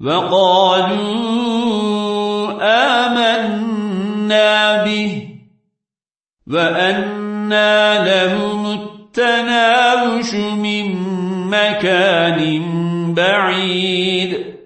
وقالوا آمنا به وأنا لهم التناوش من مكان بعيد.